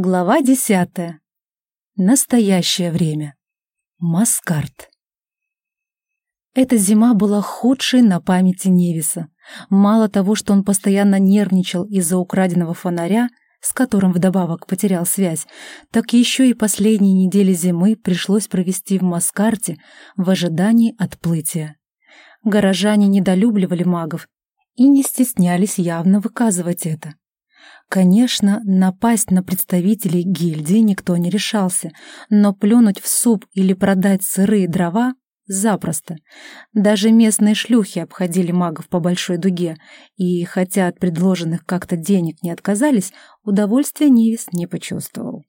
Глава десятая. Настоящее время. Маскарт. Эта зима была худшей на памяти Невиса. Мало того, что он постоянно нервничал из-за украденного фонаря, с которым вдобавок потерял связь, так еще и последние недели зимы пришлось провести в Маскарте в ожидании отплытия. Горожане недолюбливали магов и не стеснялись явно выказывать это. Конечно, напасть на представителей гильдии никто не решался, но плюнуть в суп или продать сырые дрова — запросто. Даже местные шлюхи обходили магов по большой дуге, и, хотя от предложенных как-то денег не отказались, удовольствия Нивис не почувствовал.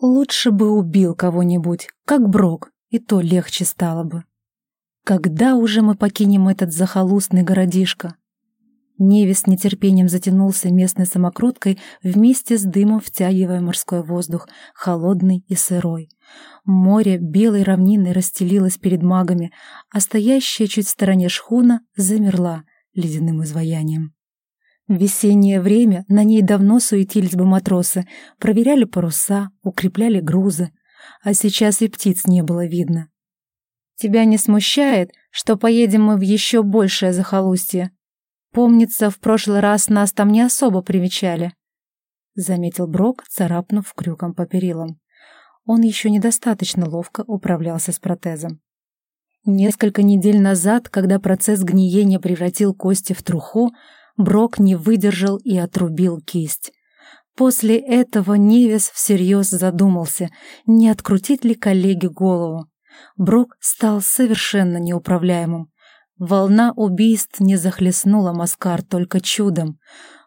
Лучше бы убил кого-нибудь, как Брок, и то легче стало бы. Когда уже мы покинем этот захолустный городишко? Невис с нетерпением затянулся местной самокруткой вместе с дымом, втягивая морской воздух, холодный и сырой. Море белой равниной расстелилось перед магами, а стоящая чуть в стороне шхуна замерла ледяным изваянием. Весеннее время на ней давно суетились бы матросы, проверяли паруса, укрепляли грузы, а сейчас и птиц не было видно. «Тебя не смущает, что поедем мы в еще большее захолустье?» Помнится, в прошлый раз нас там не особо примечали, — заметил Брок, царапнув крюком по перилам. Он еще недостаточно ловко управлялся с протезом. Несколько недель назад, когда процесс гниения превратил кости в труху, Брок не выдержал и отрубил кисть. После этого Невес всерьез задумался, не открутить ли коллеге голову. Брок стал совершенно неуправляемым. Волна убийств не захлестнула Маскар только чудом.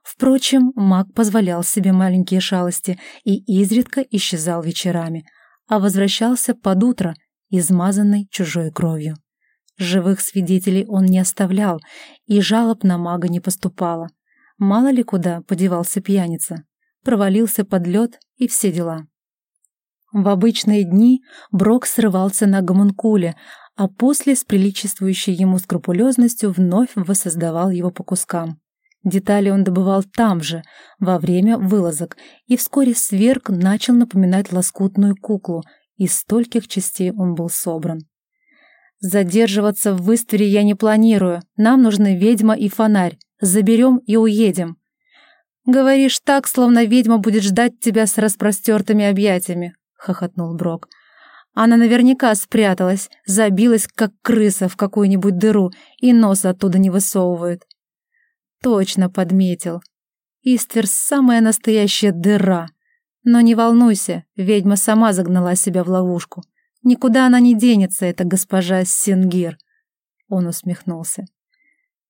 Впрочем, маг позволял себе маленькие шалости и изредка исчезал вечерами, а возвращался под утро, измазанный чужой кровью. Живых свидетелей он не оставлял, и жалоб на мага не поступало. Мало ли куда подевался пьяница. Провалился под лед и все дела. В обычные дни Брок срывался на гомункуле, а после с приличествующей ему скрупулезностью вновь воссоздавал его по кускам. Детали он добывал там же, во время вылазок, и вскоре сверг начал напоминать лоскутную куклу, из стольких частей он был собран. «Задерживаться в Выствере я не планирую, нам нужны ведьма и фонарь, заберем и уедем». «Говоришь так, словно ведьма будет ждать тебя с распростертыми объятиями», — хохотнул Брок. Она наверняка спряталась, забилась, как крыса, в какую-нибудь дыру и нос оттуда не высовывает. Точно подметил. Иствер — самая настоящая дыра. Но не волнуйся, ведьма сама загнала себя в ловушку. Никуда она не денется, эта госпожа Сингир. Он усмехнулся.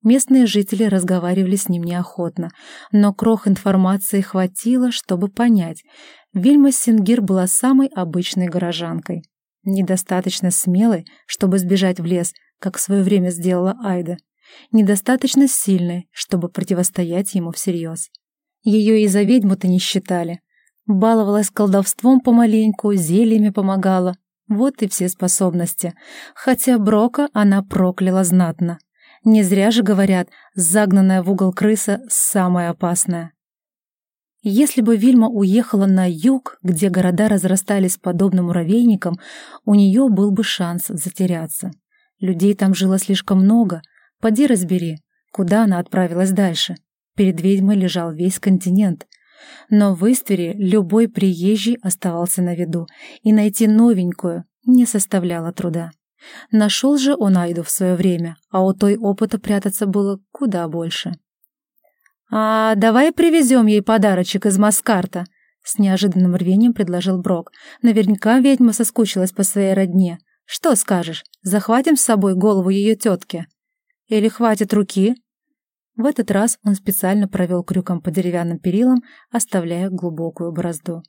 Местные жители разговаривали с ним неохотно, но крох информации хватило, чтобы понять. Вильма Сингир была самой обычной горожанкой. Недостаточно смелой, чтобы сбежать в лес, как в свое время сделала Айда. Недостаточно сильной, чтобы противостоять ему всерьез. Ее и за ведьму-то не считали. Баловалась колдовством помаленьку, зельями помогала. Вот и все способности. Хотя Брока она прокляла знатно. Не зря же говорят, загнанная в угол крыса самая опасная. Если бы Вильма уехала на юг, где города разрастались подобно муравейникам, у нее был бы шанс затеряться. Людей там жило слишком много. Поди разбери, куда она отправилась дальше. Перед ведьмой лежал весь континент. Но в Истере любой приезжий оставался на виду, и найти новенькую не составляло труда. Нашел же он Айду в свое время, а у той опыта прятаться было куда больше. «А давай привезем ей подарочек из Маскарта», — с неожиданным рвением предложил Брок. «Наверняка ведьма соскучилась по своей родне. Что скажешь, захватим с собой голову ее тетки? Или хватит руки?» В этот раз он специально провел крюком по деревянным перилам, оставляя глубокую борозду.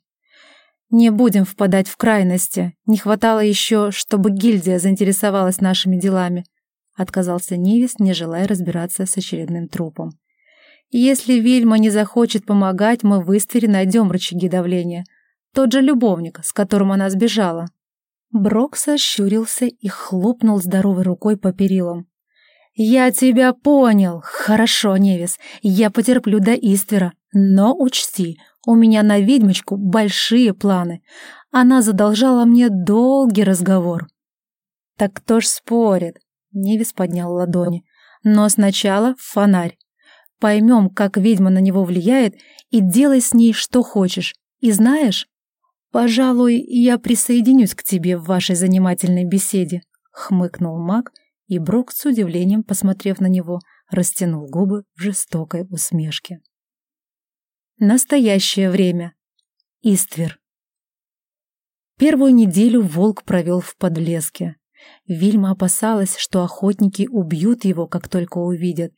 «Не будем впадать в крайности. Не хватало еще, чтобы гильдия заинтересовалась нашими делами», — отказался Нивис, не желая разбираться с очередным трупом. Если Вильма не захочет помогать, мы в Истере найдем рычаги давления. Тот же любовник, с которым она сбежала. Брок сощурился и хлопнул здоровой рукой по перилам. «Я тебя понял. Хорошо, Невис, я потерплю до Иствера. Но учти, у меня на ведьмочку большие планы. Она задолжала мне долгий разговор». «Так кто ж спорит?» — Невис поднял ладони. «Но сначала фонарь. Поймем, как ведьма на него влияет, и делай с ней что хочешь. И знаешь, пожалуй, я присоединюсь к тебе в вашей занимательной беседе», — хмыкнул маг, — и Брок, с удивлением посмотрев на него, растянул губы в жестокой усмешке. Настоящее время. Иствер. Первую неделю волк провел в подлеске. Вильма опасалась, что охотники убьют его, как только увидят.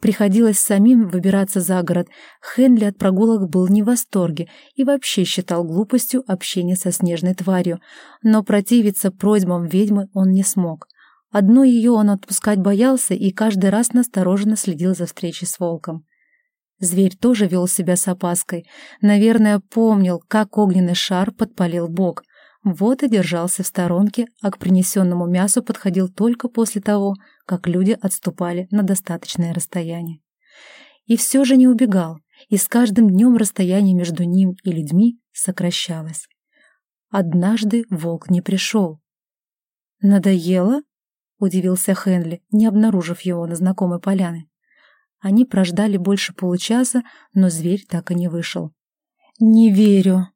Приходилось самим выбираться за город. Хенли от прогулок был не в восторге и вообще считал глупостью общение со снежной тварью, но противиться просьбам ведьмы он не смог. Одну ее он отпускать боялся и каждый раз настороженно следил за встречей с волком. Зверь тоже вел себя с опаской. Наверное, помнил, как огненный шар подпалил бок. Вот и держался в сторонке, а к принесенному мясу подходил только после того, как люди отступали на достаточное расстояние. И все же не убегал, и с каждым днем расстояние между ним и людьми сокращалось. Однажды волк не пришел. «Надоело?» — удивился Хенли, не обнаружив его на знакомой поляне. Они прождали больше получаса, но зверь так и не вышел. «Не верю!»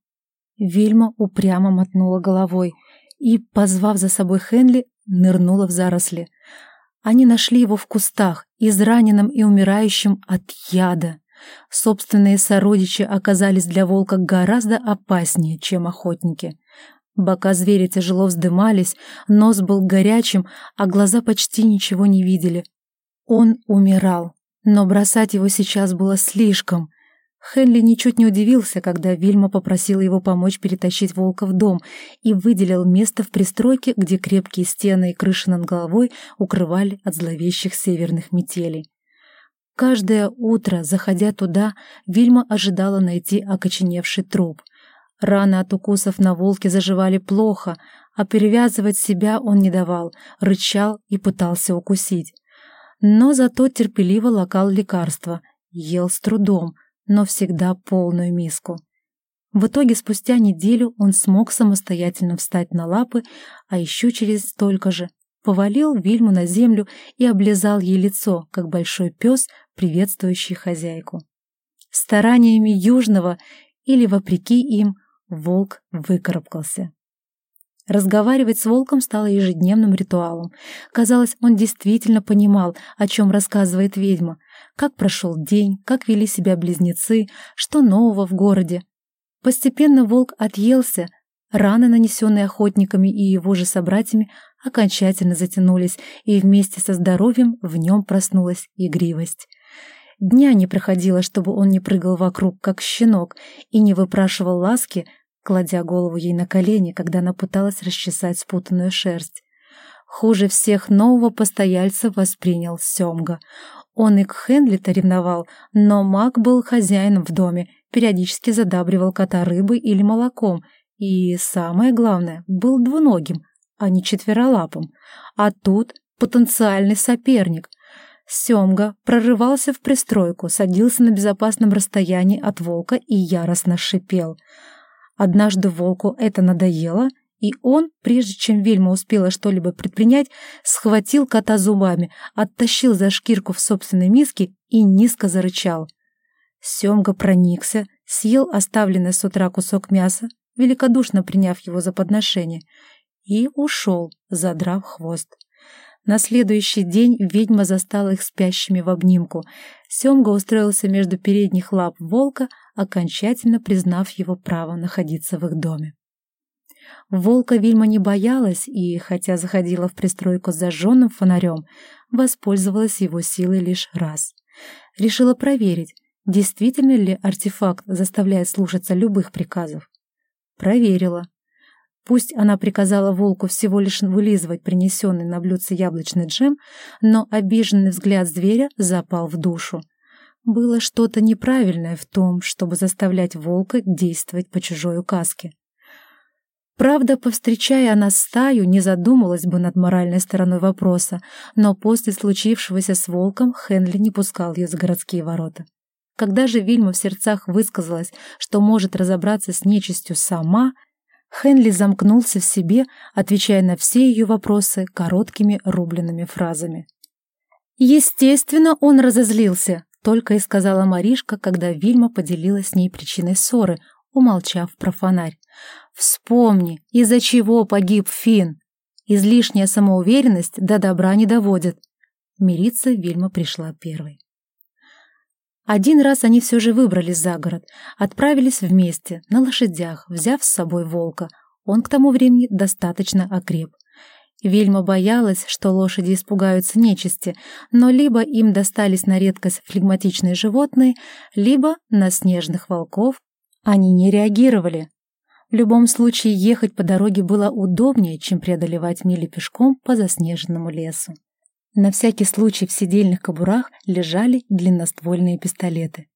Вильма упрямо мотнула головой и, позвав за собой Хенли, нырнула в заросли. Они нашли его в кустах, израненным и умирающим от яда. Собственные сородичи оказались для волка гораздо опаснее, чем охотники. Бока зверя тяжело вздымались, нос был горячим, а глаза почти ничего не видели. Он умирал, но бросать его сейчас было слишком. Хенли ничуть не удивился, когда Вильма попросила его помочь перетащить волка в дом и выделил место в пристройке, где крепкие стены и крыши над головой укрывали от зловещих северных метелей. Каждое утро, заходя туда, Вильма ожидала найти окоченевший труп — Раны от укусов на волке заживали плохо, а перевязывать себя он не давал, рычал и пытался укусить. Но зато терпеливо лакал лекарства, ел с трудом, но всегда полную миску. В итоге спустя неделю он смог самостоятельно встать на лапы, а еще через столько же повалил Вильму на землю и облизал ей лицо, как большой пес, приветствующий хозяйку. Стараниями Южного или вопреки им Волк выкарабкался. Разговаривать с волком стало ежедневным ритуалом. Казалось, он действительно понимал, о чем рассказывает ведьма, как прошел день, как вели себя близнецы, что нового в городе. Постепенно волк отъелся, раны, нанесенные охотниками и его же собратьями, окончательно затянулись, и вместе со здоровьем в нем проснулась игривость. Дня не проходило, чтобы он не прыгал вокруг, как щенок, и не выпрашивал ласки, кладя голову ей на колени, когда она пыталась расчесать спутанную шерсть. Хуже всех нового постояльца воспринял Семга. Он и к Хенли-то ревновал, но маг был хозяином в доме, периодически задабривал кота рыбой или молоком, и, самое главное, был двуногим, а не четверолапым. А тут потенциальный соперник. Семга прорывался в пристройку, садился на безопасном расстоянии от волка и яростно шипел — Однажды волку это надоело, и он, прежде чем Вельма успела что-либо предпринять, схватил кота зубами, оттащил за шкирку в собственной миске и низко зарычал. Семга проникся, съел оставленный с утра кусок мяса, великодушно приняв его за подношение, и ушел, задрав хвост. На следующий день ведьма застала их спящими в обнимку. Семга устроился между передних лап волка, окончательно признав его право находиться в их доме. Волка Вильма не боялась и, хотя заходила в пристройку с зажженным фонарем, воспользовалась его силой лишь раз. Решила проверить, действительно ли артефакт заставляет слушаться любых приказов. Проверила. Пусть она приказала волку всего лишь вылизывать принесенный на блюдце яблочный джем, но обиженный взгляд зверя запал в душу. Было что-то неправильное в том, чтобы заставлять волка действовать по чужой указке. Правда, повстречая она стаю, не задумалась бы над моральной стороной вопроса, но после случившегося с волком Хенли не пускал ее за городские ворота. Когда же Вильма в сердцах высказалась, что может разобраться с нечистью сама, Хенли замкнулся в себе, отвечая на все ее вопросы короткими рубленными фразами. Естественно, он разозлился, только и сказала Маришка, когда Вильма поделилась с ней причиной ссоры, умолчав про фонарь. «Вспомни, из-за чего погиб Финн. Излишняя самоуверенность до добра не доводит». Мириться Вильма пришла первой. Один раз они все же выбрались за город, отправились вместе, на лошадях, взяв с собой волка. Он к тому времени достаточно окреп. Вильма боялась, что лошади испугаются нечисти, но либо им достались на редкость флегматичные животные, либо на снежных волков они не реагировали. В любом случае ехать по дороге было удобнее, чем преодолевать мили пешком по заснеженному лесу. На всякий случай в сидельных кобурах лежали длинноствольные пистолеты.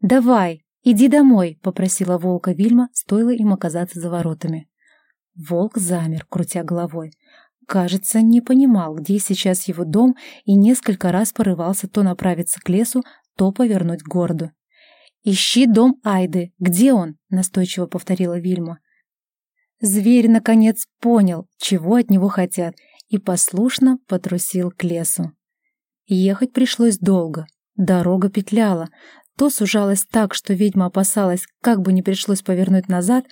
«Давай, иди домой», — попросила волка Вильма, стоило им оказаться за воротами. Волк замер, крутя головой. Кажется, не понимал, где сейчас его дом, и несколько раз порывался то направиться к лесу, то повернуть к городу. «Ищи дом Айды. Где он?» — настойчиво повторила Вильма. Зверь, наконец, понял, чего от него хотят, и послушно потрусил к лесу. Ехать пришлось долго, дорога петляла, то сужалась так, что ведьма опасалась, как бы не пришлось повернуть назад,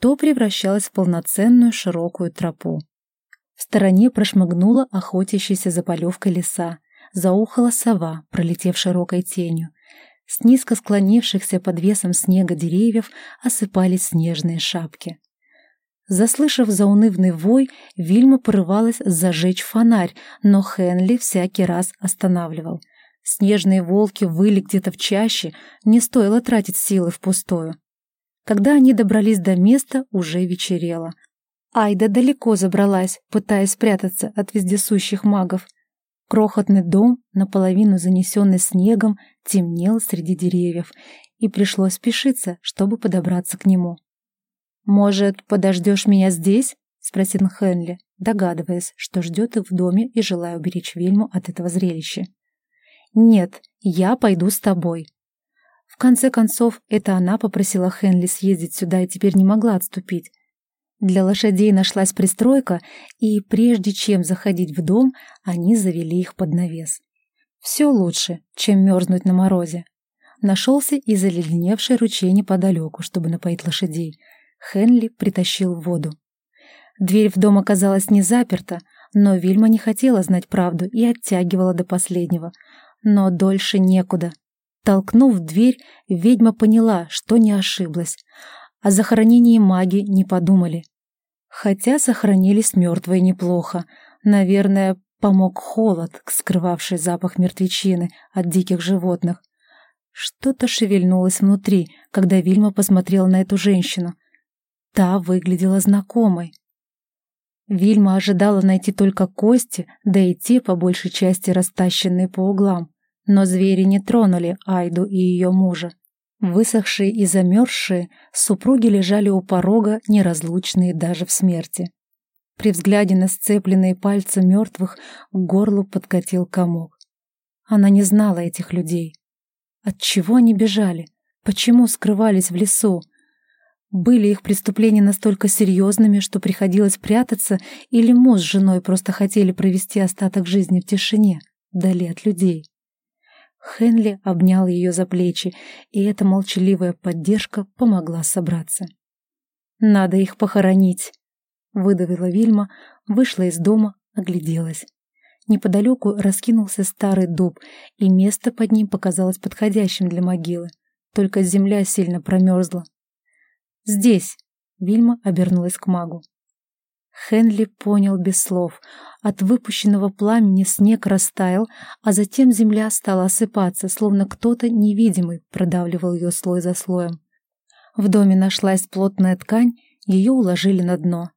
то превращалась в полноценную широкую тропу. В стороне прошмыгнула охотящаяся за полевкой лиса, заухала сова, пролетев широкой тенью. С низко склонившихся под весом снега деревьев осыпались снежные шапки. Заслышав заунывный вой, Вильма порывалась зажечь фонарь, но Хенли всякий раз останавливал. Снежные волки выли где-то в чаще, не стоило тратить силы впустую. Когда они добрались до места, уже вечерело. Айда далеко забралась, пытаясь спрятаться от вездесущих магов. Крохотный дом, наполовину занесенный снегом, темнел среди деревьев, и пришлось спешиться, чтобы подобраться к нему. «Может, подождешь меня здесь?» — спросил Хенли, догадываясь, что ждет их в доме и желая уберечь Вельму от этого зрелища. «Нет, я пойду с тобой». В конце концов, это она попросила Хенли съездить сюда и теперь не могла отступить. Для лошадей нашлась пристройка, и прежде чем заходить в дом, они завели их под навес. Все лучше, чем мерзнуть на морозе. Нашелся и заледеневший ручей неподалеку, чтобы напоить лошадей — Хенли притащил воду. Дверь в дом оказалась не заперта, но Вильма не хотела знать правду и оттягивала до последнего. Но дольше некуда. Толкнув дверь, ведьма поняла, что не ошиблась. О захоронении маги не подумали. Хотя сохранились мертвые неплохо. Наверное, помог холод, скрывавший запах мертвечины от диких животных. Что-то шевельнулось внутри, когда Вильма посмотрела на эту женщину — Та выглядела знакомой. Вильма ожидала найти только кости, да и те, по большей части, растащенные по углам. Но звери не тронули Айду и ее мужа. Высохшие и замерзшие, супруги лежали у порога, неразлучные даже в смерти. При взгляде на сцепленные пальцы мертвых к горлу подкатил комок. Она не знала этих людей. От чего они бежали? Почему скрывались в лесу? Были их преступления настолько серьезными, что приходилось прятаться, или муж с женой просто хотели провести остаток жизни в тишине, вдали от людей? Хенли обнял ее за плечи, и эта молчаливая поддержка помогла собраться. «Надо их похоронить», — выдавила Вильма, вышла из дома, огляделась. Неподалеку раскинулся старый дуб, и место под ним показалось подходящим для могилы. Только земля сильно промерзла, «Здесь!» — Вильма обернулась к магу. Хенли понял без слов. От выпущенного пламени снег растаял, а затем земля стала осыпаться, словно кто-то невидимый продавливал ее слой за слоем. В доме нашлась плотная ткань, ее уложили на дно.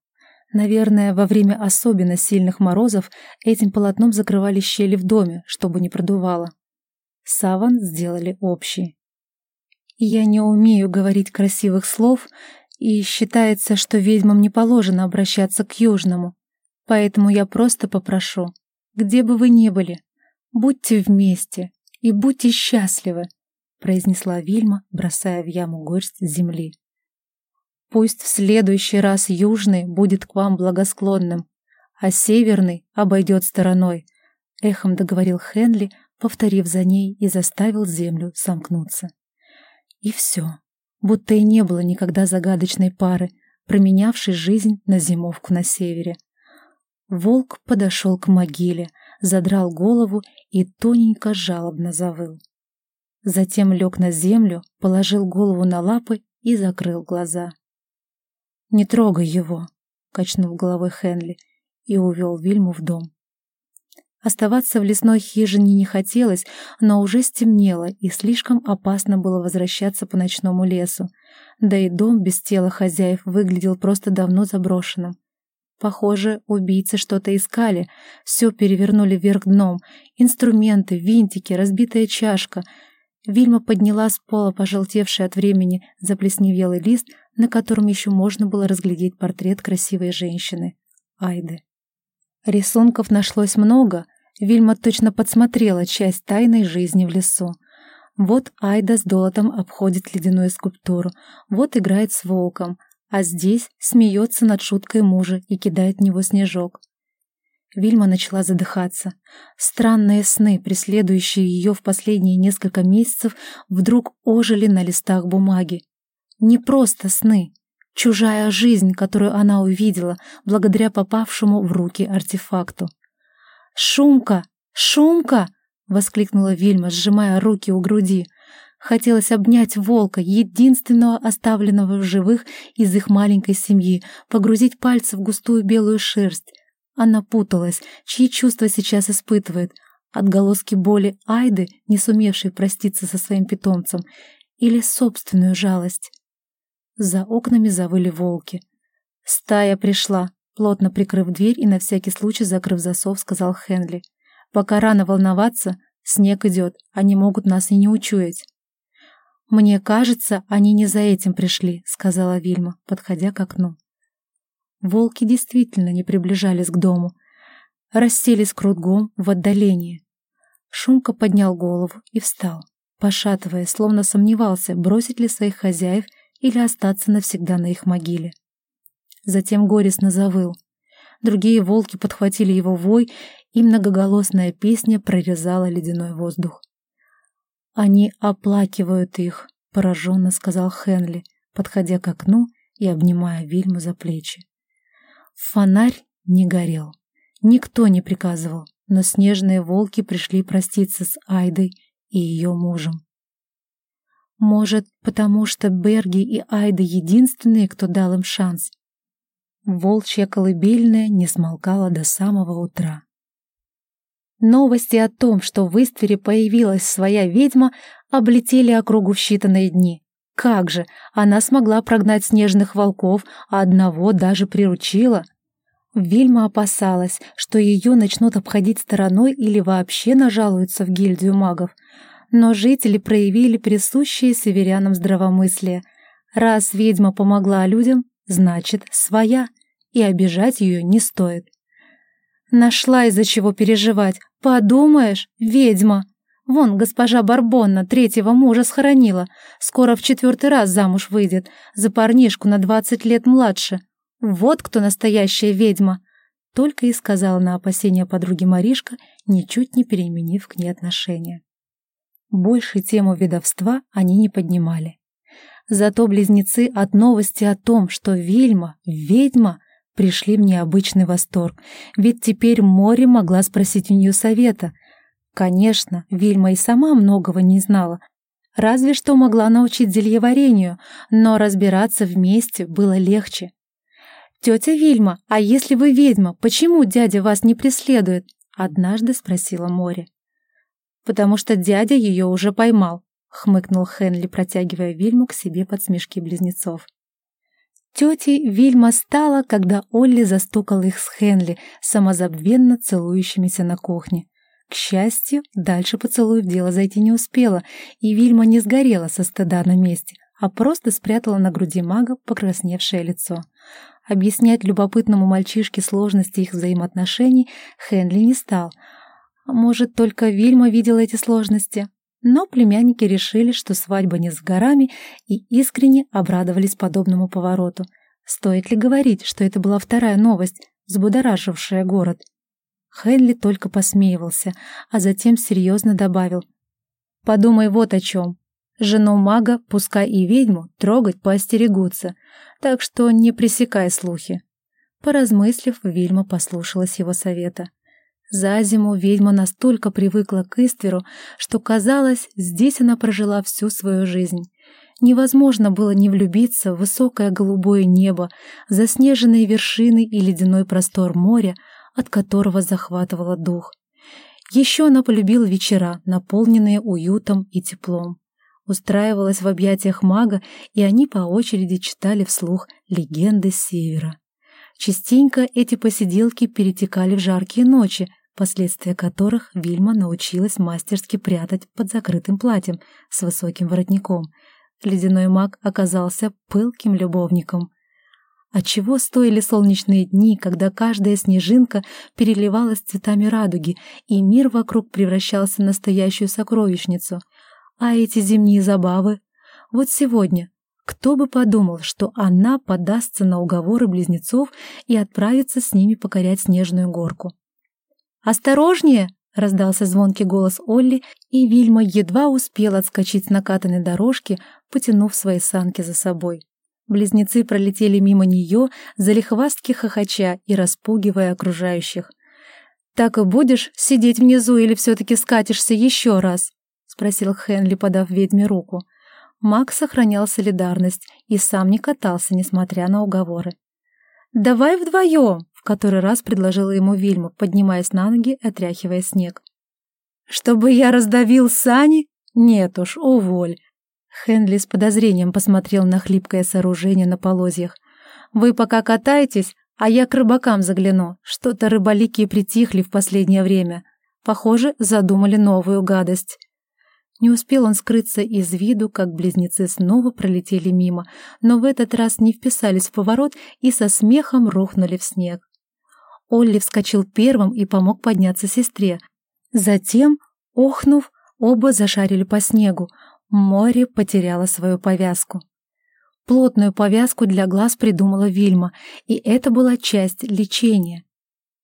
Наверное, во время особенно сильных морозов этим полотном закрывали щели в доме, чтобы не продувало. Саван сделали общий. Я не умею говорить красивых слов, И считается, что ведьмам не положено обращаться к Южному. Поэтому я просто попрошу, где бы вы ни были, будьте вместе и будьте счастливы, произнесла Вильма, бросая в яму горсть земли. Пусть в следующий раз Южный будет к вам благосклонным, а Северный обойдет стороной, эхом договорил Хенли, повторив за ней и заставил землю сомкнуться. И все, будто и не было никогда загадочной пары, променявшей жизнь на зимовку на севере. Волк подошел к могиле, задрал голову и тоненько жалобно завыл. Затем лег на землю, положил голову на лапы и закрыл глаза. «Не трогай его», — качнул головой Хенли и увел Вильму в дом. Оставаться в лесной хижине не хотелось, но уже стемнело, и слишком опасно было возвращаться по ночному лесу. Да и дом без тела хозяев выглядел просто давно заброшенным. Похоже, убийцы что-то искали, все перевернули вверх дном. Инструменты, винтики, разбитая чашка. Вильма подняла с пола пожелтевший от времени заплесневелый лист, на котором еще можно было разглядеть портрет красивой женщины — Айды. Рисунков нашлось много, Вильма точно подсмотрела часть тайной жизни в лесу. Вот Айда с долотом обходит ледяную скульптуру, вот играет с волком, а здесь смеется над шуткой мужа и кидает в него снежок. Вильма начала задыхаться. Странные сны, преследующие ее в последние несколько месяцев, вдруг ожили на листах бумаги. Не просто сны, чужая жизнь, которую она увидела благодаря попавшему в руки артефакту. «Шумка! Шумка!» — воскликнула Вильма, сжимая руки у груди. Хотелось обнять волка, единственного оставленного в живых из их маленькой семьи, погрузить пальцы в густую белую шерсть. Она путалась, чьи чувства сейчас испытывает. Отголоски боли Айды, не сумевшей проститься со своим питомцем, или собственную жалость. За окнами завыли волки. «Стая пришла», плотно прикрыв дверь и на всякий случай закрыв засов, сказал Хенли. «Пока рано волноваться, снег идет, они могут нас и не учуять». «Мне кажется, они не за этим пришли», — сказала Вильма, подходя к окну. Волки действительно не приближались к дому, расселись кругом в отдалении. Шумка поднял голову и встал, пошатывая, словно сомневался, бросить ли своих хозяев или остаться навсегда на их могиле. Затем горестно завыл. Другие волки подхватили его вой, и многоголосная песня прорезала ледяной воздух. «Они оплакивают их», — пораженно сказал Хенли, подходя к окну и обнимая Вильму за плечи. Фонарь не горел. Никто не приказывал, но снежные волки пришли проститься с Айдой и ее мужем. Может, потому что Берги и Айда единственные, кто дал им шанс. Волчья колыбельная не смолкала до самого утра. Новости о том, что в Иствере появилась своя ведьма, облетели округу в считанные дни. Как же, она смогла прогнать снежных волков, а одного даже приручила. Вильма опасалась, что ее начнут обходить стороной или вообще нажалуются в гильдию магов — но жители проявили присущее северянам здравомыслие. Раз ведьма помогла людям, значит, своя, и обижать ее не стоит. Нашла из-за чего переживать. Подумаешь, ведьма. Вон госпожа Барбонна третьего мужа схоронила. Скоро в четвертый раз замуж выйдет. За парнишку на двадцать лет младше. Вот кто настоящая ведьма. Только и сказала на опасение подруги Маришка, ничуть не переменив к ней отношения. Больше тему ведовства они не поднимали. Зато близнецы от новости о том, что Вильма — ведьма, пришли в необычный восторг, ведь теперь море могла спросить у нее совета. Конечно, Вильма и сама многого не знала, разве что могла научить зельеварению, но разбираться вместе было легче. «Тетя Вильма, а если вы ведьма, почему дядя вас не преследует?» — однажды спросила море потому что дядя ее уже поймал», — хмыкнул Хенли, протягивая Вильму к себе под смешки близнецов. Тетей Вильма стала, когда Олли застукал их с Хенли, самозабвенно целующимися на кухне. К счастью, дальше поцелуев дело зайти не успела, и Вильма не сгорела со стыда на месте, а просто спрятала на груди мага покрасневшее лицо. Объяснять любопытному мальчишке сложности их взаимоотношений Хенли не стал. Может, только Вильма видела эти сложности? Но племянники решили, что свадьба не с горами, и искренне обрадовались подобному повороту. Стоит ли говорить, что это была вторая новость, взбудоражившая город? Хенли только посмеивался, а затем серьезно добавил. «Подумай вот о чем. Жену мага, пускай и ведьму, трогать поостерегутся, так что не пресекай слухи». Поразмыслив, Вильма послушалась его совета. За зиму ведьма настолько привыкла к Истверу, что, казалось, здесь она прожила всю свою жизнь. Невозможно было не влюбиться в высокое голубое небо, заснеженные вершины и ледяной простор моря, от которого захватывало дух. Еще она полюбила вечера, наполненные уютом и теплом. Устраивалась в объятиях мага, и они по очереди читали вслух легенды Севера. Частенько эти посиделки перетекали в жаркие ночи, последствия которых Вильма научилась мастерски прятать под закрытым платьем с высоким воротником. Ледяной маг оказался пылким любовником. Отчего стоили солнечные дни, когда каждая снежинка переливалась цветами радуги, и мир вокруг превращался в настоящую сокровищницу? А эти зимние забавы? Вот сегодня кто бы подумал, что она подастся на уговоры близнецов и отправится с ними покорять снежную горку. «Осторожнее!» — раздался звонкий голос Олли, и Вильма едва успела отскочить с накатанной дорожки, потянув свои санки за собой. Близнецы пролетели мимо нее, залихвастки хохоча и распугивая окружающих. «Так и будешь сидеть внизу или все-таки скатишься еще раз?» — спросил Хенли, подав ведьме руку. Маг сохранял солидарность и сам не катался, несмотря на уговоры. «Давай вдвоем!» — который раз предложила ему Вильма, поднимаясь на ноги отряхивая снег. «Чтобы я раздавил сани? Нет уж, уволь!» Хенли с подозрением посмотрел на хлипкое сооружение на полозьях. «Вы пока катаетесь, а я к рыбакам загляну. Что-то рыболики притихли в последнее время. Похоже, задумали новую гадость». Не успел он скрыться из виду, как близнецы снова пролетели мимо, но в этот раз не вписались в поворот и со смехом рухнули в снег. Олли вскочил первым и помог подняться сестре. Затем, охнув, оба зашарили по снегу, Море потеряло свою повязку. Плотную повязку для глаз придумала Вильма, и это была часть лечения.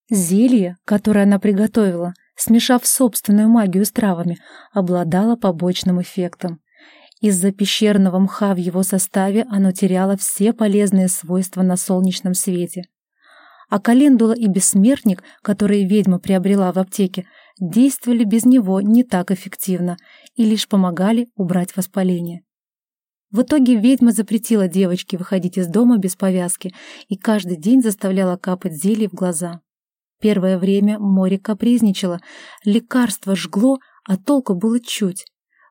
Зелье, которое она приготовила, смешав собственную магию с травами, обладало побочным эффектом. Из-за пещерного мха в его составе оно теряло все полезные свойства на солнечном свете. А календула и бессмертник, которые ведьма приобрела в аптеке, действовали без него не так эффективно и лишь помогали убрать воспаление. В итоге ведьма запретила девочке выходить из дома без повязки и каждый день заставляла капать зелье в глаза. Первое время море капризничало, лекарство жгло, а толку было чуть.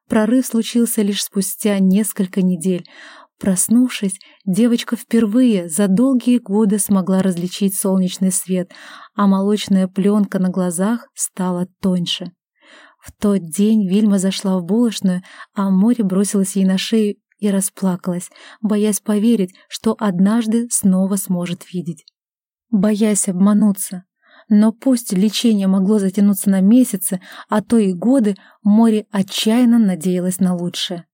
Прорыв случился лишь спустя несколько недель. Проснувшись, девочка впервые за долгие годы смогла различить солнечный свет, а молочная пленка на глазах стала тоньше. В тот день Вильма зашла в булочную, а море бросилось ей на шею и расплакалась, боясь поверить, что однажды снова сможет видеть. Боясь обмануться. Но пусть лечение могло затянуться на месяцы, а то и годы, море отчаянно надеялось на лучшее.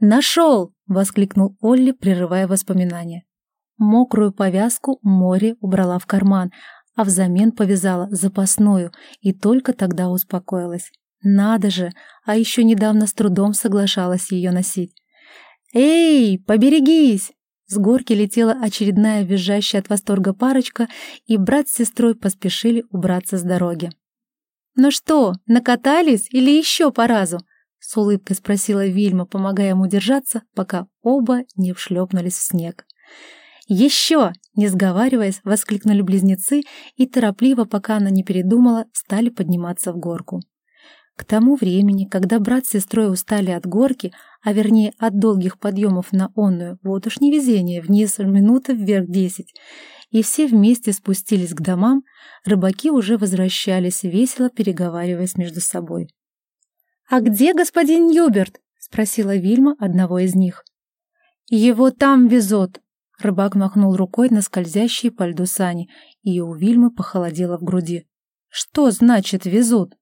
«Нашел!» — воскликнул Олли, прерывая воспоминания. Мокрую повязку море убрала в карман, а взамен повязала запасную и только тогда успокоилась. Надо же, а еще недавно с трудом соглашалась ее носить. «Эй, поберегись!» С горки летела очередная визжащая от восторга парочка, и брат с сестрой поспешили убраться с дороги. «Ну что, накатались или еще по разу?» С улыбкой спросила Вильма, помогая ему держаться, пока оба не вшлепнулись в снег. «Еще!» — не сговариваясь, воскликнули близнецы и торопливо, пока она не передумала, стали подниматься в горку. К тому времени, когда брат с сестрой устали от горки, а вернее от долгих подъемов на онную, вот уж невезение, вниз минуты вверх десять, и все вместе спустились к домам, рыбаки уже возвращались, весело переговариваясь между собой. «А где господин Юберт?» — спросила Вильма одного из них. «Его там везут!» Рыбак махнул рукой на скользящие по льду сани, и у Вильмы похолодело в груди. «Что значит везут?»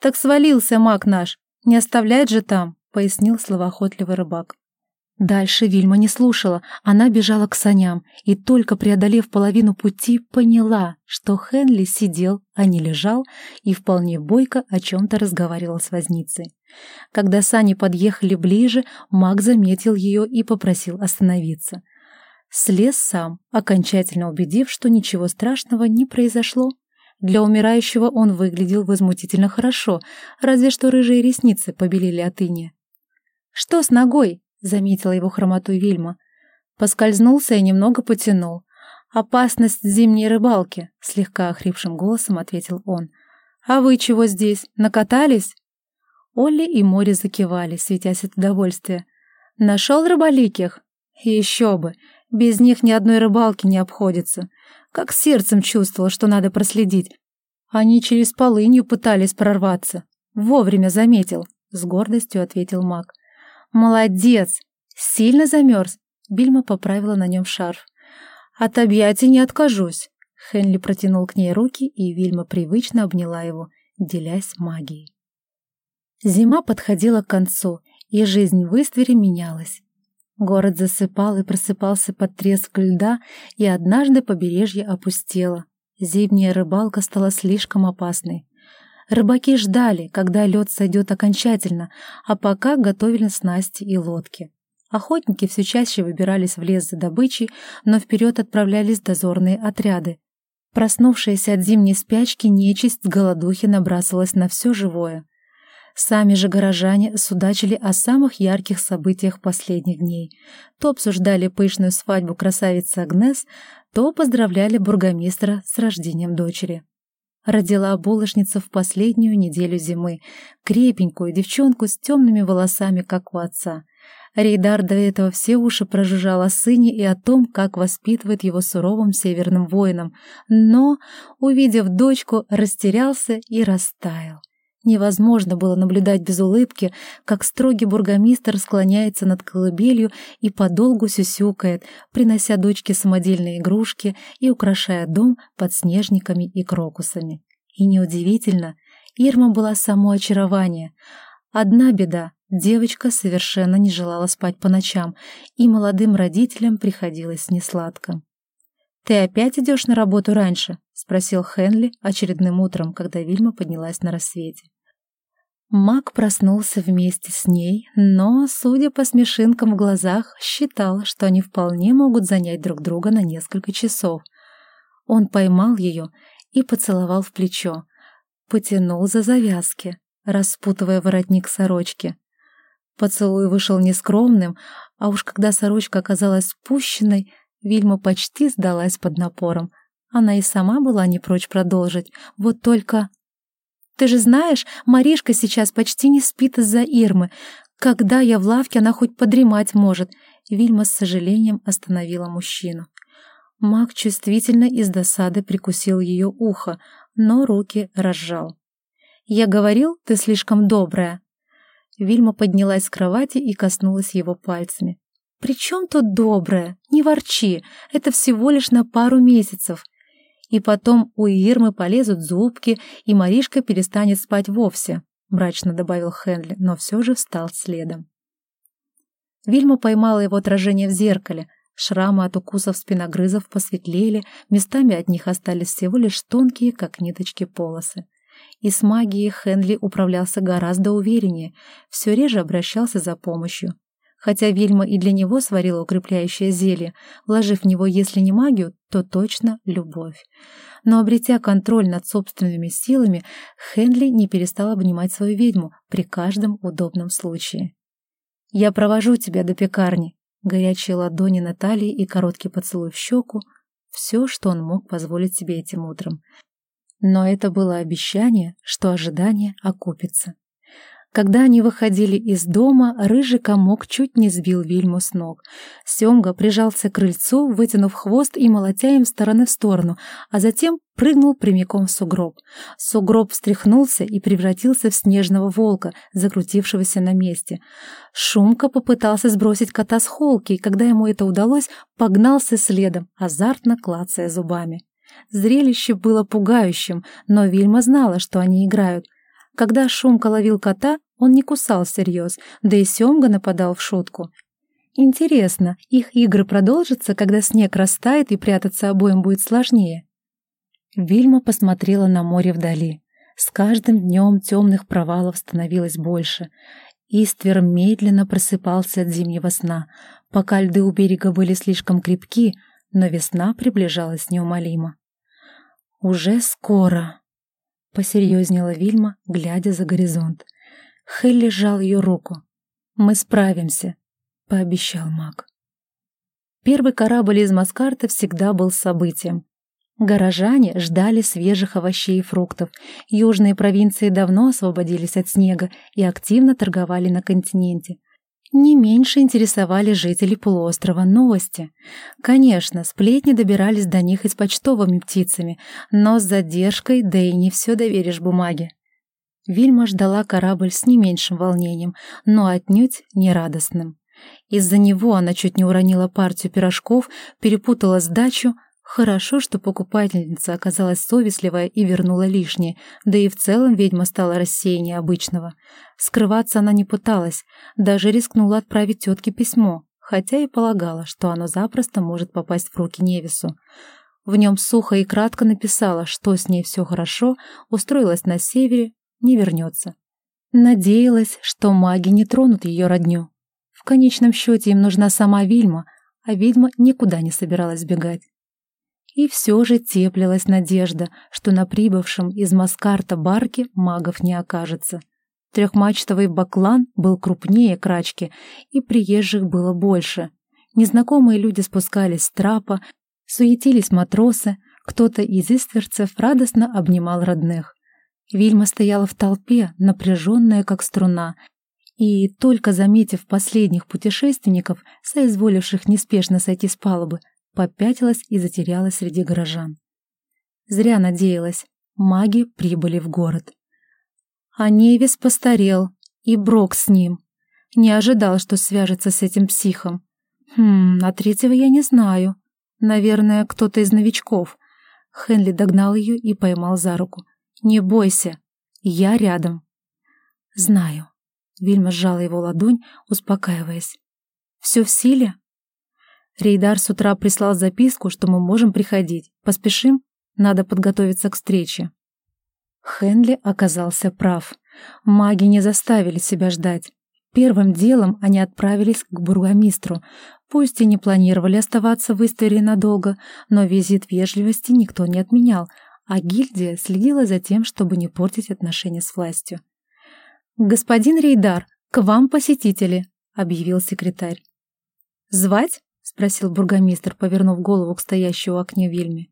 «Так свалился маг наш, не оставляет же там», — пояснил словоохотливый рыбак. Дальше Вильма не слушала, она бежала к саням и, только преодолев половину пути, поняла, что Хенли сидел, а не лежал, и вполне бойко о чем-то разговаривал с возницей. Когда сани подъехали ближе, маг заметил ее и попросил остановиться. Слез сам, окончательно убедив, что ничего страшного не произошло. Для умирающего он выглядел возмутительно хорошо, разве что рыжие ресницы побелели от иния. «Что с ногой?» — заметила его хромоту Вильма. Поскользнулся и немного потянул. «Опасность зимней рыбалки», — слегка охрипшим голосом ответил он. «А вы чего здесь? Накатались?» Олли и Мори закивали, светясь от удовольствия. «Нашел рыболиких?» «Еще бы! Без них ни одной рыбалки не обходится. Как сердцем чувствовала, что надо проследить. Они через полынью пытались прорваться. Вовремя заметил», — с гордостью ответил маг. «Молодец! Сильно замерз?» Бильма поправила на нем шарф. «От объятий не откажусь!» Хенли протянул к ней руки, и Вильма привычно обняла его, делясь магией. Зима подходила к концу, и жизнь в Иствере менялась. Город засыпал и просыпался под треск льда, и однажды побережье опустело. Зимняя рыбалка стала слишком опасной. Рыбаки ждали, когда лед сойдет окончательно, а пока готовили снасти и лодки. Охотники все чаще выбирались в лес за добычей, но вперед отправлялись дозорные отряды. Проснувшаяся от зимней спячки нечисть с голодухи набрасывалась на все живое. Сами же горожане судачили о самых ярких событиях последних дней. То обсуждали пышную свадьбу красавицы Агнес, то поздравляли бургомистра с рождением дочери. Родила булочница в последнюю неделю зимы, крепенькую девчонку с темными волосами, как у отца. Рейдар до этого все уши прожужжал о сыне и о том, как воспитывает его суровым северным воином, но, увидев дочку, растерялся и растаял. Невозможно было наблюдать без улыбки, как строгий бургомистр склоняется над колыбелью и подолгу сюсюкает, принося дочке самодельные игрушки и украшая дом подснежниками и крокусами. И неудивительно, Ирма была само очарование. Одна беда — девочка совершенно не желала спать по ночам, и молодым родителям приходилось несладко. «Ты опять идешь на работу раньше?» — спросил Хенли очередным утром, когда Вильма поднялась на рассвете. Мак проснулся вместе с ней, но, судя по смешинкам в глазах, считал, что они вполне могут занять друг друга на несколько часов. Он поймал ее и поцеловал в плечо, потянул за завязки, распутывая воротник сорочки. Поцелуй вышел нескромным, а уж когда сорочка оказалась спущенной, Вильма почти сдалась под напором. Она и сама была не прочь продолжить, вот только... Ты же знаешь, Маришка сейчас почти не спит из-за Ирмы. Когда я в лавке, она хоть подремать может. Вильма с сожалением остановила мужчину. Маг чувствительно из досады прикусил ее ухо, но руки разжал. «Я говорил, ты слишком добрая». Вильма поднялась с кровати и коснулась его пальцами. «При чем тут добрая? Не ворчи, это всего лишь на пару месяцев. И потом у Ирмы полезут зубки, и Маришка перестанет спать вовсе», — мрачно добавил Хенли, но все же встал следом. Вильма поймала его отражение в зеркале. Шрамы от укусов спиногрызов посветлели, местами от них остались всего лишь тонкие, как ниточки, полосы. И с магией Хенли управлялся гораздо увереннее, все реже обращался за помощью хотя Вильма и для него сварила укрепляющее зелье, вложив в него, если не магию, то точно любовь. Но обретя контроль над собственными силами, Хенли не перестал обнимать свою ведьму при каждом удобном случае. «Я провожу тебя до пекарни», горячие ладони Натальи и короткий поцелуй в щеку — все, что он мог позволить себе этим утром. Но это было обещание, что ожидание окупится. Когда они выходили из дома, рыжий комок чуть не сбил Вильму с ног. Семга прижался к крыльцу, вытянув хвост и молотя им стороны в сторону, а затем прыгнул прямиком в сугроб. Сугроб встряхнулся и превратился в снежного волка, закрутившегося на месте. Шумка попытался сбросить кота с холки, и когда ему это удалось, погнался следом, азартно клацая зубами. Зрелище было пугающим, но Вильма знала, что они играют — когда Шумка ловил кота, он не кусал всерьез, да и Семга нападал в шутку. Интересно, их игры продолжатся, когда снег растает и прятаться обоим будет сложнее? Вильма посмотрела на море вдали. С каждым днем темных провалов становилось больше. Иствер медленно просыпался от зимнего сна, пока льды у берега были слишком крепки, но весна приближалась неумолимо. «Уже скоро», Посерьезнела Вильма, глядя за горизонт. Хелли сжал ее руку. «Мы справимся», — пообещал маг. Первый корабль из Маскарта всегда был событием. Горожане ждали свежих овощей и фруктов. Южные провинции давно освободились от снега и активно торговали на континенте. Не меньше интересовали жители полуострова новости. Конечно, сплетни добирались до них и с почтовыми птицами, но с задержкой, да и не все доверишь бумаге. Вильма ждала корабль с не меньшим волнением, но отнюдь не радостным. Из-за него она чуть не уронила партию пирожков, перепутала сдачу, Хорошо, что покупательница оказалась совестливая и вернула лишнее, да и в целом ведьма стала рассеяннее обычного. Скрываться она не пыталась, даже рискнула отправить тетке письмо, хотя и полагала, что оно запросто может попасть в руки Невису. В нем сухо и кратко написала, что с ней все хорошо, устроилась на севере, не вернется. Надеялась, что маги не тронут ее родню. В конечном счете им нужна сама Вильма, а ведьма никуда не собиралась бегать. И все же теплилась надежда, что на прибывшем из Маскарта барке магов не окажется. Трехмачтовый баклан был крупнее крачки, и приезжих было больше. Незнакомые люди спускались с трапа, суетились матросы, кто-то из истверцев радостно обнимал родных. Вильма стояла в толпе, напряженная как струна, и, только заметив последних путешественников, соизволивших неспешно сойти с палубы, попятилась и затерялась среди горожан. Зря надеялась, маги прибыли в город. А Невис постарел, и Брок с ним. Не ожидал, что свяжется с этим психом. Хм, а третьего я не знаю. Наверное, кто-то из новичков. Хенли догнал ее и поймал за руку. «Не бойся, я рядом». «Знаю». Вильма сжала его ладонь, успокаиваясь. «Все в силе?» Рейдар с утра прислал записку, что мы можем приходить. Поспешим? Надо подготовиться к встрече. Хенли оказался прав. Маги не заставили себя ждать. Первым делом они отправились к бургомистру. Пусть и не планировали оставаться в Истории надолго, но визит вежливости никто не отменял, а гильдия следила за тем, чтобы не портить отношения с властью. «Господин Рейдар, к вам посетители», — объявил секретарь. «Звать?» — спросил бургомистр, повернув голову к стоящей у окне Вильме.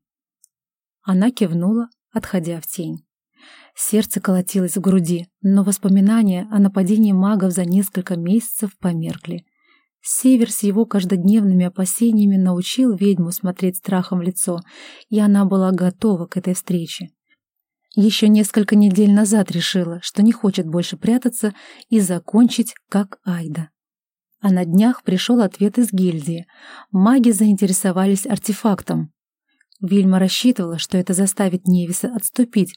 Она кивнула, отходя в тень. Сердце колотилось в груди, но воспоминания о нападении магов за несколько месяцев померкли. Север с его каждодневными опасениями научил ведьму смотреть страхом в лицо, и она была готова к этой встрече. Еще несколько недель назад решила, что не хочет больше прятаться и закончить, как Айда. А на днях пришел ответ из гильдии. Маги заинтересовались артефактом. Вильма рассчитывала, что это заставит Невиса отступить.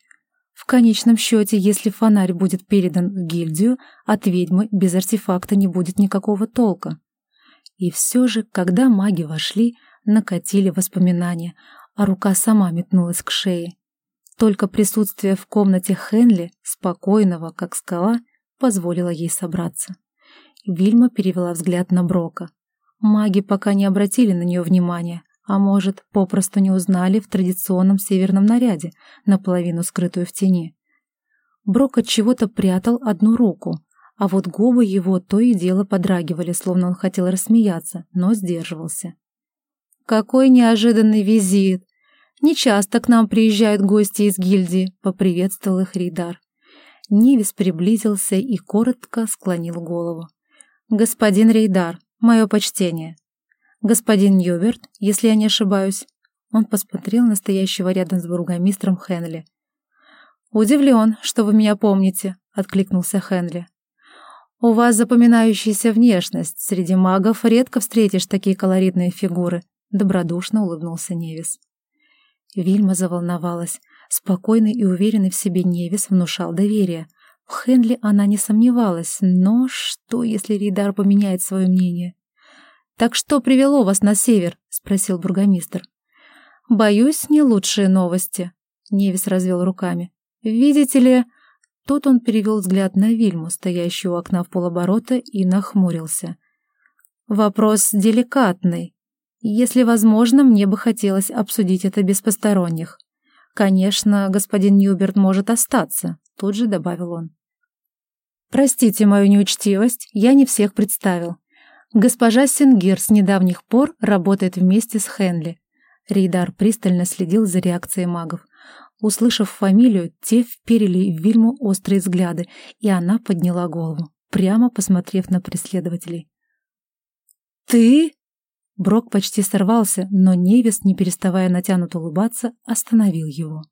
В конечном счете, если фонарь будет передан в гильдию, от ведьмы без артефакта не будет никакого толка. И все же, когда маги вошли, накатили воспоминания, а рука сама метнулась к шее. Только присутствие в комнате Хенли, спокойного, как скала, позволило ей собраться. Вильма перевела взгляд на Брока. Маги пока не обратили на нее внимания, а может, попросту не узнали в традиционном северном наряде, наполовину скрытую в тени. Брок от чего-то прятал одну руку, а вот губы его то и дело подрагивали, словно он хотел рассмеяться, но сдерживался. «Какой неожиданный визит! Не часто к нам приезжают гости из гильдии», — поприветствовал их Ридар. Нивис приблизился и коротко склонил голову. «Господин Рейдар, мое почтение. Господин Ньюберт, если я не ошибаюсь». Он посмотрел на стоящего рядом с бургомистром Хенли. «Удивлен, что вы меня помните», — откликнулся Хенли. «У вас запоминающаяся внешность. Среди магов редко встретишь такие колоритные фигуры», — добродушно улыбнулся Невис. Вильма заволновалась. Спокойный и уверенный в себе Невис внушал доверие. В Хенли она не сомневалась, но что, если Ридар поменяет свое мнение? «Так что привело вас на север?» — спросил бургомистр. «Боюсь, не лучшие новости», — Невис развел руками. «Видите ли...» Тут он перевел взгляд на Вильму, стоящую у окна в полоборота, и нахмурился. «Вопрос деликатный. Если возможно, мне бы хотелось обсудить это без посторонних. Конечно, господин Ньюберт может остаться», — тут же добавил он. «Простите мою неучтивость, я не всех представил. Госпожа Сингер с недавних пор работает вместе с Хенли». Рейдар пристально следил за реакцией магов. Услышав фамилию, те вперили в Вильму острые взгляды, и она подняла голову, прямо посмотрев на преследователей. «Ты?» Брок почти сорвался, но Невис, не переставая натянуто улыбаться, остановил его.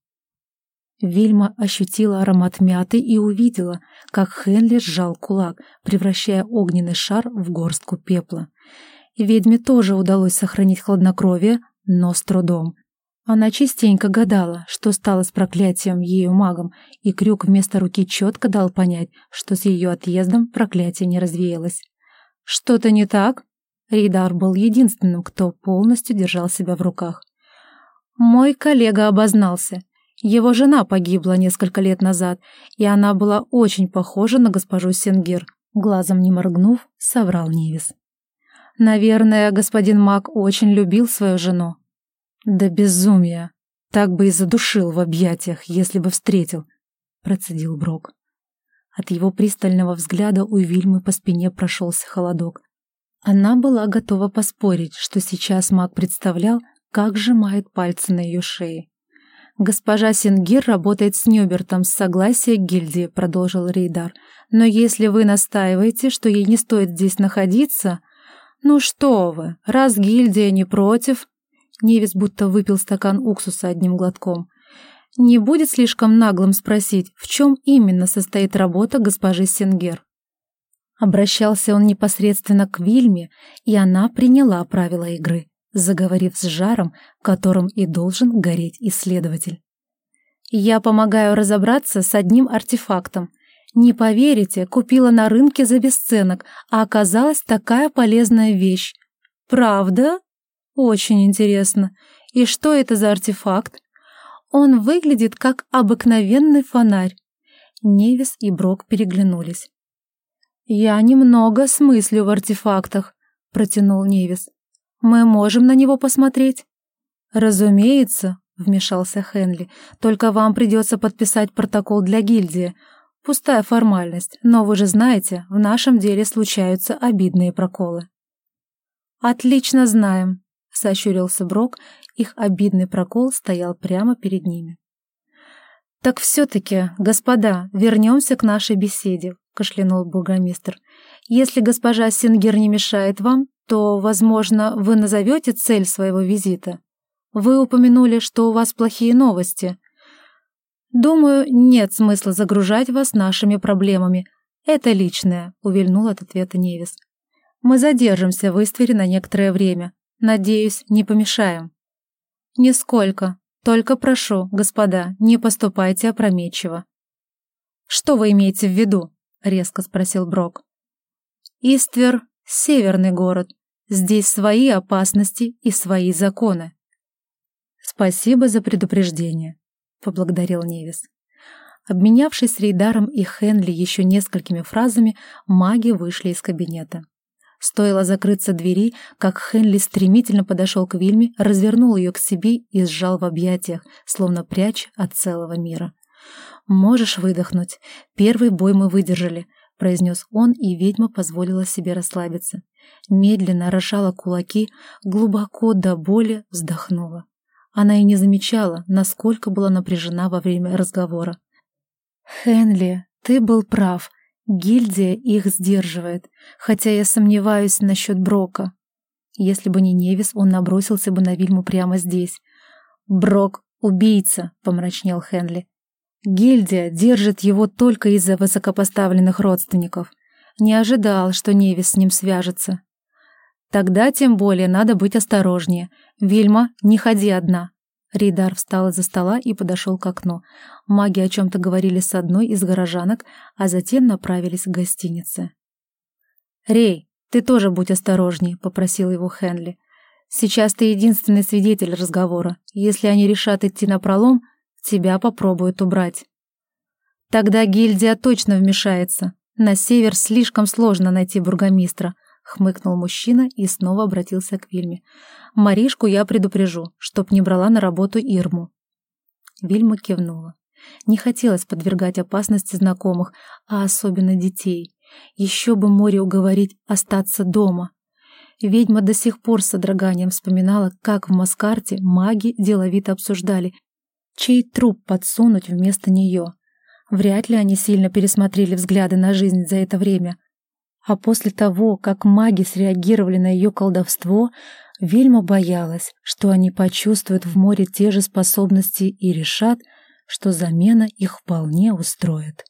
Вильма ощутила аромат мяты и увидела, как Хенли сжал кулак, превращая огненный шар в горстку пепла. Ведьме тоже удалось сохранить хладнокровие, но с трудом. Она частенько гадала, что стало с проклятием ею магом, и крюк вместо руки четко дал понять, что с ее отъездом проклятие не развеялось. «Что-то не так?» Рейдар был единственным, кто полностью держал себя в руках. «Мой коллега обознался. Его жена погибла несколько лет назад, и она была очень похожа на госпожу Сенгир», глазом не моргнув, соврал Невис. «Наверное, господин маг очень любил свою жену, «Да безумия! Так бы и задушил в объятиях, если бы встретил», — процедил Брок. От его пристального взгляда у Вильмы по спине прошелся холодок. Она была готова поспорить, что сейчас маг представлял, как сжимает пальцы на ее шее. «Госпожа Сингир работает с Нюбертом с согласия гильдии», — продолжил Рейдар. «Но если вы настаиваете, что ей не стоит здесь находиться...» «Ну что вы, раз гильдия не против...» Невис будто выпил стакан уксуса одним глотком. Не будет слишком наглым спросить, в чем именно состоит работа госпожи Сенгер. Обращался он непосредственно к Вильме, и она приняла правила игры, заговорив с жаром, которым и должен гореть исследователь. «Я помогаю разобраться с одним артефактом. Не поверите, купила на рынке за бесценок, а оказалась такая полезная вещь. Правда?» Очень интересно. И что это за артефакт? Он выглядит как обыкновенный фонарь. Невис и Брок переглянулись. «Я немного смыслю в артефактах», — протянул Невис. «Мы можем на него посмотреть?» «Разумеется», — вмешался Хенли. «Только вам придется подписать протокол для гильдии. Пустая формальность, но вы же знаете, в нашем деле случаются обидные проколы». «Отлично знаем», — сощурился Брок, их обидный прокол стоял прямо перед ними. «Так все-таки, господа, вернемся к нашей беседе», — кашлянул бургомистр. «Если госпожа Сингер не мешает вам, то, возможно, вы назовете цель своего визита. Вы упомянули, что у вас плохие новости. Думаю, нет смысла загружать вас нашими проблемами. Это личное», — увильнул от ответа Невис. «Мы задержимся в Иствере на некоторое время, Надеюсь, не помешаем. Нисколько. Только прошу, господа, не поступайте опрометчиво. Что вы имеете в виду? Резко спросил Брок. Иствер — северный город. Здесь свои опасности и свои законы. Спасибо за предупреждение, поблагодарил Невис. Обменявшись с Рейдаром и Хенли еще несколькими фразами, маги вышли из кабинета. Стоило закрыться двери, как Хенли стремительно подошел к Вильме, развернул ее к себе и сжал в объятиях, словно прячь от целого мира. «Можешь выдохнуть. Первый бой мы выдержали», — произнес он, и ведьма позволила себе расслабиться. Медленно рошала кулаки, глубоко до боли вздохнула. Она и не замечала, насколько была напряжена во время разговора. «Хенли, Ты был прав. Гильдия их сдерживает, хотя я сомневаюсь насчет Брока. Если бы не Невис, он набросился бы на Вильму прямо здесь. «Брок — убийца», — помрачнел Хенли. «Гильдия держит его только из-за высокопоставленных родственников. Не ожидал, что Невис с ним свяжется. Тогда тем более надо быть осторожнее. Вильма, не ходи одна. Рейдар встал из-за стола и подошел к окну. Маги о чем-то говорили с одной из горожанок, а затем направились к гостинице. «Рей, ты тоже будь осторожней», — попросил его Хенли. «Сейчас ты единственный свидетель разговора. Если они решат идти на пролом, тебя попробуют убрать». «Тогда гильдия точно вмешается. На север слишком сложно найти бургомистра», хмыкнул мужчина и снова обратился к Вильме. «Маришку я предупрежу, чтоб не брала на работу Ирму». Вильма кивнула. Не хотелось подвергать опасности знакомых, а особенно детей. Еще бы море уговорить остаться дома. Ведьма до сих пор с содроганием вспоминала, как в Маскарте маги деловито обсуждали, чей труп подсунуть вместо нее. Вряд ли они сильно пересмотрели взгляды на жизнь за это время. А после того, как маги среагировали на ее колдовство, Вельма боялась, что они почувствуют в море те же способности и решат, что замена их вполне устроит.